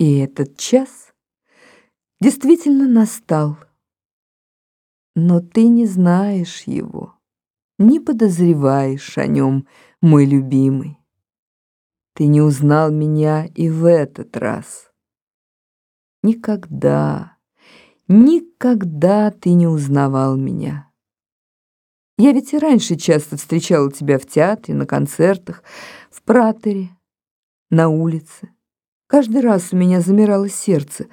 И этот час действительно настал. Но ты не знаешь его, не подозреваешь о нем, мой любимый. Ты не узнал меня и в этот раз. Никогда, никогда ты не узнавал меня. Я ведь и раньше часто встречала тебя в театре, на концертах, в пратере, на улице. Каждый раз у меня замирало сердце,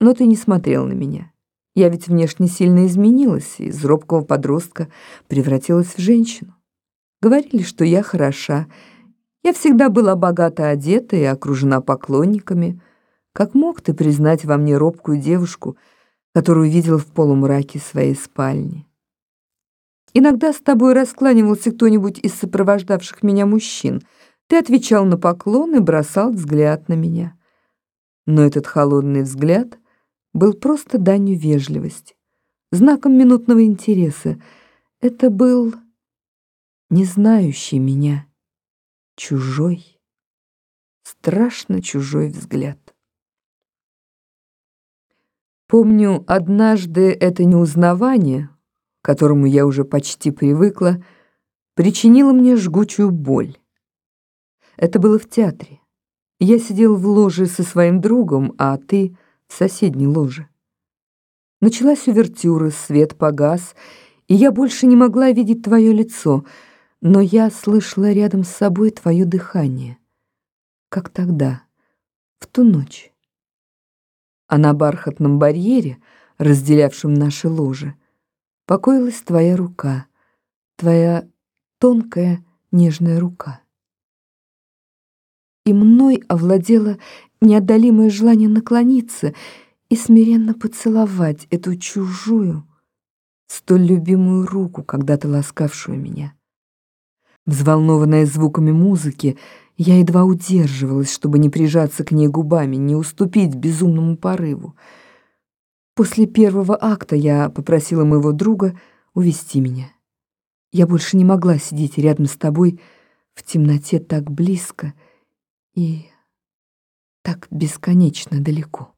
но ты не смотрел на меня. Я ведь внешне сильно изменилась, из робкого подростка превратилась в женщину. Говорили, что я хороша. Я всегда была богато одета и окружена поклонниками. Как мог ты признать во мне робкую девушку, которую видел в полумраке своей спальни? Иногда с тобой раскланивался кто-нибудь из сопровождавших меня мужчин — ты отвечал на поклон и бросал взгляд на меня. Но этот холодный взгляд был просто данью вежливости, знаком минутного интереса. Это был не знающий меня, чужой, страшно чужой взгляд. Помню, однажды это неузнавание, к которому я уже почти привыкла, причинило мне жгучую боль. Это было в театре. Я сидел в ложе со своим другом, а ты в соседней ложе. Началась увертюра, свет погас, и я больше не могла видеть твое лицо, но я слышала рядом с собой твое дыхание, как тогда, в ту ночь. А на бархатном барьере, разделявшем наши ложи, покоилась твоя рука, твоя тонкая нежная рука и мной овладело неодолимое желание наклониться и смиренно поцеловать эту чужую, столь любимую руку, когда-то ласкавшую меня. Взволнованная звуками музыки, я едва удерживалась, чтобы не прижаться к ней губами, не уступить безумному порыву. После первого акта я попросила моего друга увести меня. Я больше не могла сидеть рядом с тобой в темноте так близко, и так бесконечно далеко.